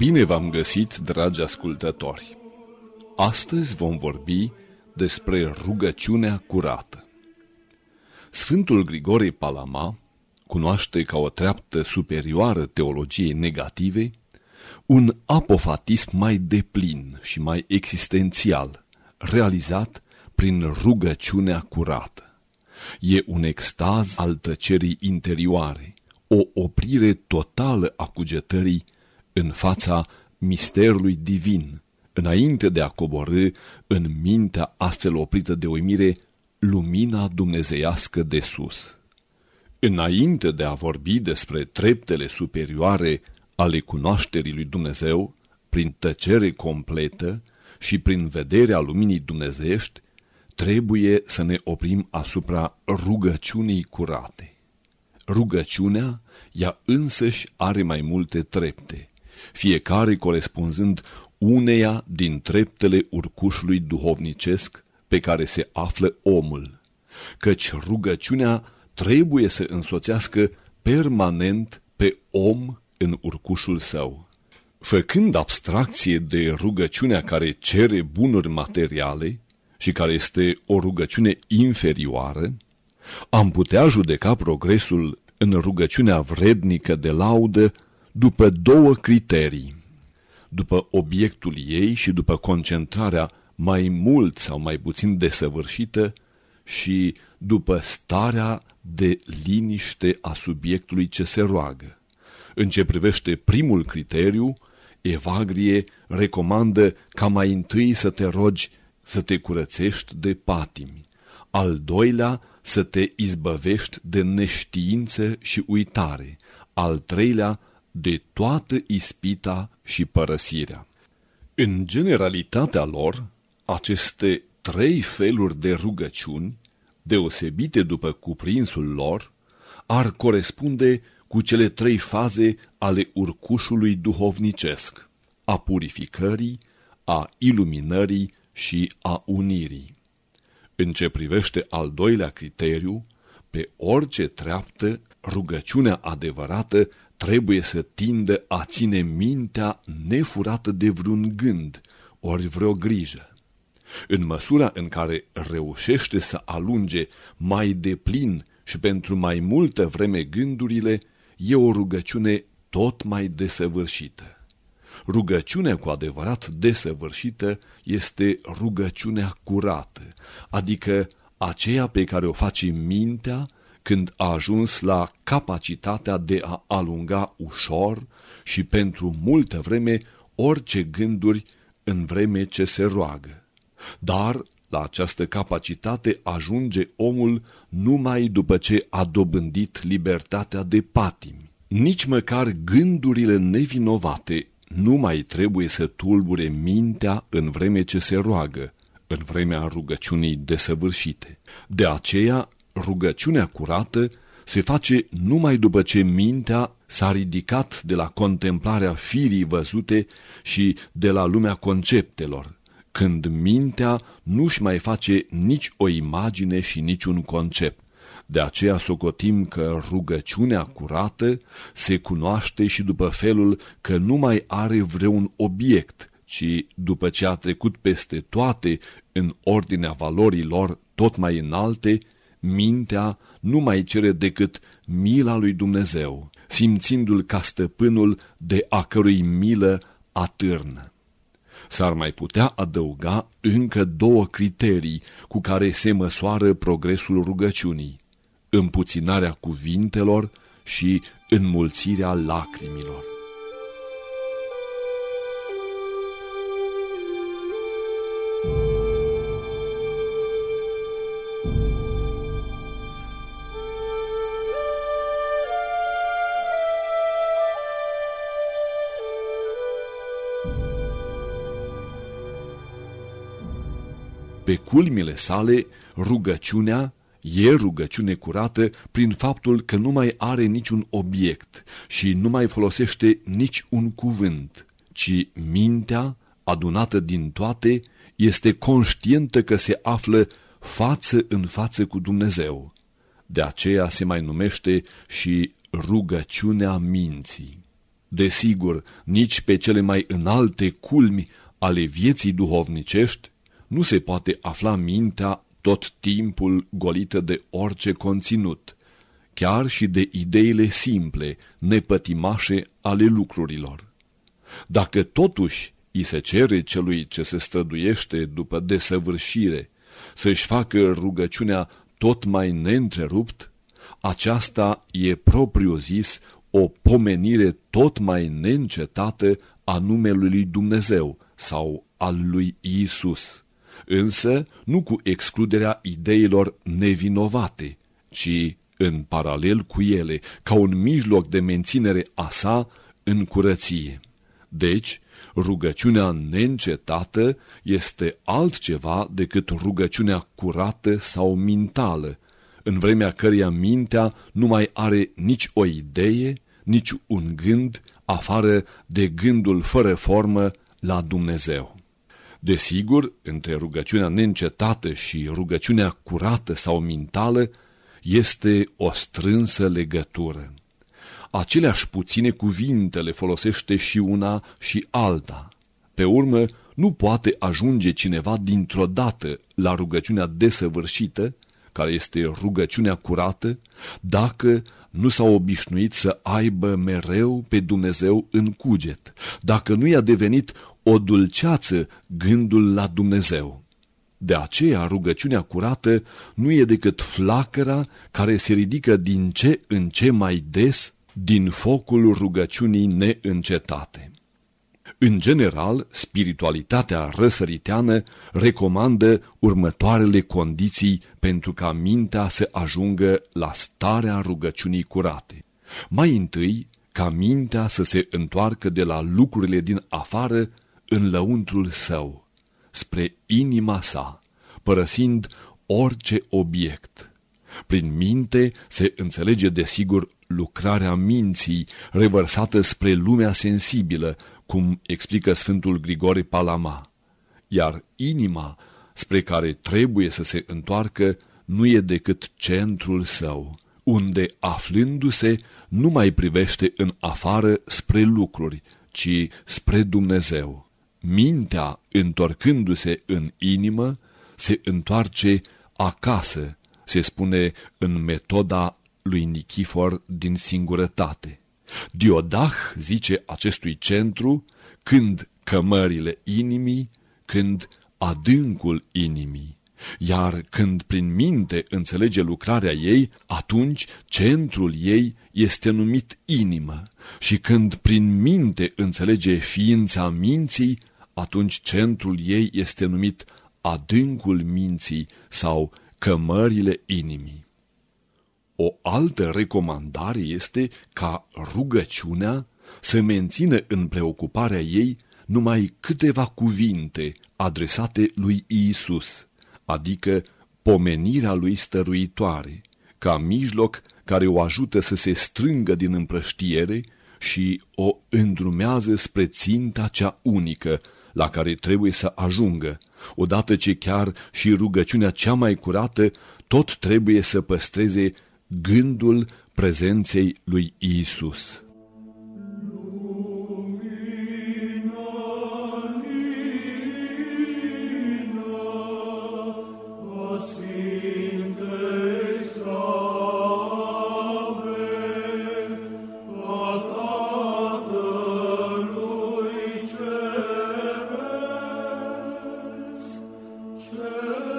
Bine v-am găsit, dragi ascultători! Astăzi vom vorbi despre rugăciunea curată. Sfântul Grigore Palama cunoaște ca o treaptă superioară teologiei negative un apofatism mai deplin și mai existențial, realizat prin rugăciunea curată. E un extaz al tăcerii interioare, o oprire totală a cugetării în fața misterului divin, înainte de a coborâ în mintea astfel oprită de uimire lumina dumnezeiască de sus. Înainte de a vorbi despre treptele superioare ale cunoașterii lui Dumnezeu, prin tăcere completă și prin vederea luminii dumnezeiești, trebuie să ne oprim asupra rugăciunii curate. Rugăciunea, ea însăși are mai multe trepte, fiecare corespunzând uneia din treptele urcușului duhovnicesc pe care se află omul, căci rugăciunea trebuie să însoțească permanent pe om în urcușul său. Făcând abstracție de rugăciunea care cere bunuri materiale și care este o rugăciune inferioară, am putea judeca progresul în rugăciunea vrednică de laudă după două criterii, după obiectul ei și după concentrarea mai mult sau mai puțin desăvârșită și după starea de liniște a subiectului ce se roagă. În ce privește primul criteriu, Evagrie recomandă ca mai întâi să te rogi să te curățești de patimi, al doilea să te izbăvești de neștiință și uitare, al treilea de toată ispita și părăsirea. În generalitatea lor, aceste trei feluri de rugăciuni, deosebite după cuprinsul lor, ar corespunde cu cele trei faze ale urcușului duhovnicesc, a purificării, a iluminării și a unirii. În ce privește al doilea criteriu, pe orice treaptă, rugăciunea adevărată trebuie să tindă a ține mintea nefurată de vreun gând, ori vreo grijă. În măsura în care reușește să alunge mai deplin și pentru mai multă vreme gândurile, e o rugăciune tot mai desăvârșită. Rugăciunea cu adevărat desăvârșită este rugăciunea curată, adică aceea pe care o face mintea când a ajuns la capacitatea de a alunga ușor și pentru multă vreme orice gânduri în vreme ce se roagă. Dar la această capacitate ajunge omul numai după ce a dobândit libertatea de patimi. Nici măcar gândurile nevinovate nu mai trebuie să tulbure mintea în vreme ce se roagă, în vremea rugăciunii desăvârșite. De aceea, rugăciunea curată se face numai după ce mintea s-a ridicat de la contemplarea firii văzute și de la lumea conceptelor, când mintea nu-și mai face nici o imagine și nici un concept. De aceea socotim că rugăciunea curată se cunoaște și după felul că nu mai are vreun obiect, ci după ce a trecut peste toate în ordinea valorilor tot mai înalte, mintea nu mai cere decât mila lui Dumnezeu, simțindu-l ca stăpânul de a cărui milă atârnă. S-ar mai putea adăuga încă două criterii cu care se măsoară progresul rugăciunii, împuținarea cuvintelor și înmulțirea lacrimilor. Pe culmile sale, rugăciunea e rugăciune curată prin faptul că nu mai are niciun obiect și nu mai folosește nici un cuvânt, ci mintea, adunată din toate, este conștientă că se află față în față cu Dumnezeu. De aceea se mai numește și rugăciunea minții. Desigur, nici pe cele mai înalte culmi ale vieții duhovnicești nu se poate afla mintea tot timpul golită de orice conținut, chiar și de ideile simple, nepătimașe ale lucrurilor. Dacă totuși îi se cere celui ce se străduiește după desăvârșire să-și facă rugăciunea tot mai neîntrerupt, aceasta e propriu zis o pomenire tot mai neîncetată a numelui lui Dumnezeu sau al lui Isus, însă nu cu excluderea ideilor nevinovate, ci în paralel cu ele, ca un mijloc de menținere a sa în curăție. Deci, rugăciunea neîncetată este altceva decât rugăciunea curată sau mintală, în vremea căreia mintea nu mai are nici o idee, nici un gând, afară de gândul fără formă la Dumnezeu. Desigur, între rugăciunea neîncetată și rugăciunea curată sau mintală este o strânsă legătură. Aceleași puține cuvinte le folosește și una și alta. Pe urmă, nu poate ajunge cineva dintr-o dată la rugăciunea desăvârșită, care este rugăciunea curată, dacă nu s-a obișnuit să aibă mereu pe Dumnezeu în cuget, dacă nu i-a devenit o dulceață gândul la Dumnezeu. De aceea rugăciunea curată nu e decât flacăra care se ridică din ce în ce mai des din focul rugăciunii neîncetate. În general, spiritualitatea răsăriteană recomandă următoarele condiții pentru ca mintea să ajungă la starea rugăciunii curate. Mai întâi, ca mintea să se întoarcă de la lucrurile din afară în lăuntrul său, spre inima sa, părăsind orice obiect. Prin minte se înțelege desigur lucrarea minții revărsată spre lumea sensibilă, cum explică Sfântul Grigore Palama, iar inima spre care trebuie să se întoarcă nu e decât centrul său, unde, aflându-se, nu mai privește în afară spre lucruri, ci spre Dumnezeu. Mintea, întorcându-se în inimă, se întoarce acasă, se spune în metoda lui Nichifor din singurătate. Diodah zice acestui centru când cămările inimii, când adâncul inimii. Iar când prin minte înțelege lucrarea ei, atunci centrul ei este numit inimă. Și când prin minte înțelege ființa minții, atunci centrul ei este numit adâncul minții sau cămările inimii. O altă recomandare este ca rugăciunea să mențină în preocuparea ei numai câteva cuvinte adresate lui Iisus, adică pomenirea lui stăruitoare, ca mijloc care o ajută să se strângă din împrăștiere și o îndrumează spre ținta cea unică la care trebuie să ajungă, odată ce chiar și rugăciunea cea mai curată tot trebuie să păstreze gândul prezenței lui Isus. Schön.